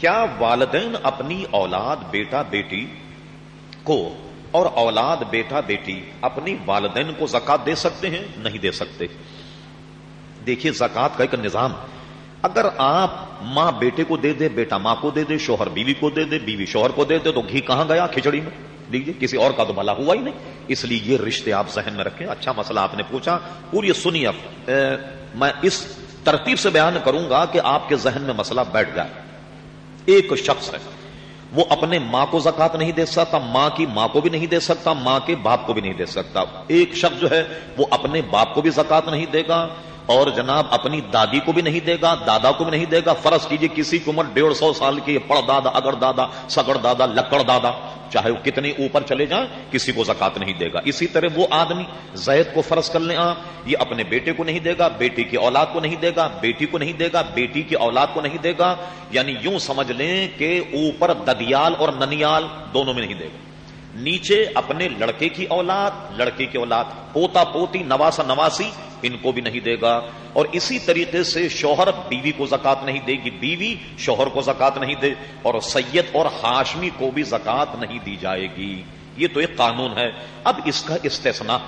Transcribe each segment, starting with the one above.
کیا والدین اپنی اولاد بیٹا بیٹی کو اور اولاد بیٹا بیٹی اپنی والدین کو زکات دے سکتے ہیں؟ نہیں دے سکتے۔ دیکھیے، زکات کا ایک نظام۔ اگر آپ ماں بیٹے کو دے دے، بیٹا ماں کو دے دے، شوہر بیوی کو دے دے، بیوی شوہر کو دے دے، تو گھی کہاں گیا؟ کھچڑی میں۔ دیکھیے، کسی اور کا تو بھلا ہوا ہی نہیں۔ اس لیے یہ رشتے آپ ذہن میں رکھیں۔ اچھا مسئلہ آپ نے پوچھا۔ پوری سنی اب میں اس ترتیب سے بیان کروں گا کہ آپ کے ذہن میں مسئلہ بیٹھ جائے۔ ایک شخص ہے۔ وہ اپنے ماں کو زکات نہیں دے سکتا، ماں کی ماں کو بھی نہیں دے سکتا، ماں کے باپ کو بھی نہیں دے سکتا۔ ایک شخص جو ہے، وہ اپنے باپ کو بھی زکات نہیں دے گا۔ اور جناب اپنی دادی کو بھی نہیں دے گا، دادا کو بھی نہیں دے گا۔ فرض کیجیے کسی کی عمر ڈیڑھ سو سال کی پڑ دادا، اگر دادا، سگڑ دادا، لکڑ دادا، چاہے وہ کتنے اوپر چلے جائیں، کسی کو زکات نہیں دے گا۔ اسی طرح وہ آدمی زید کو فرض کر لیں ہاں، یہ اپنے بیٹے کو نہیں دے گا، بیٹی کی اولاد کو نہیں دے گا، بیٹی کو نہیں دے گا، بیٹی کی اولاد کو نہیں دے گا۔ یعنی یوں سمجھ لیں کہ اوپر ددیال اور ننیال دونوں میں نہیں دے گا۔ نیچے اپنے لڑکے کی اولاد، لڑکے کی اولاد، پوتا پوتی، نواسا نواسی، ان کو بھی نہیں دے گا۔ اور اسی طریقے سے شوہر بیوی کو زکات نہیں دے گی، بیوی شوہر کو زکات نہیں دے، اور سید اور ہاشمی کو بھی زکات نہیں دی جائے گی۔ یہ تو ایک قانون ہے۔ اب اس کا استثنا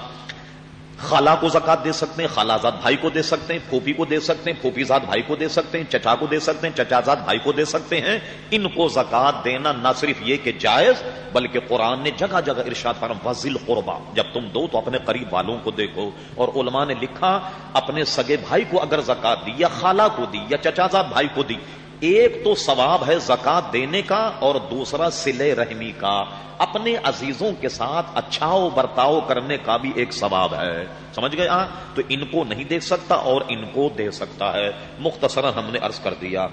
خالہ کو زکات دے سکتے ہیں، خالہ زاد بھائی کو دے سکتے ہیں، پھوپھی کو دے سکتے ہیں، پھوپھی زاد بھائی کو دے سکتے ہیں، چچا کو دے سکتے ہیں، چچا زاد بھائی کو دے سکتے ہیں۔ ان کو زکات دینا نہ صرف یہ کہ جائز، بلکہ قرآن نے جگہ جگہ ارشاد فرم وزل قربا جب تم دو تو اپنے قریب والوں کو دیکھو۔ اور علماء نے لکھا، اپنے سگے بھائی کو اگر زکات دی یا خالہ کو دی یا چچا زاد بھائی کو دی ایک تو ثواب ہے زکات دینے کا اور دوسرا سلے رحمی کا۔ اپنے عزیزوں کے ساتھ اچھاؤ برتاؤ کرنے کا بھی ایک ثواب ہے۔ سمجھ گئے؟ ہاں، تو ان کو نہیں دے سکتا اور ان کو دے سکتا ہے۔ مختصرا ہم نے عرض کر دیا۔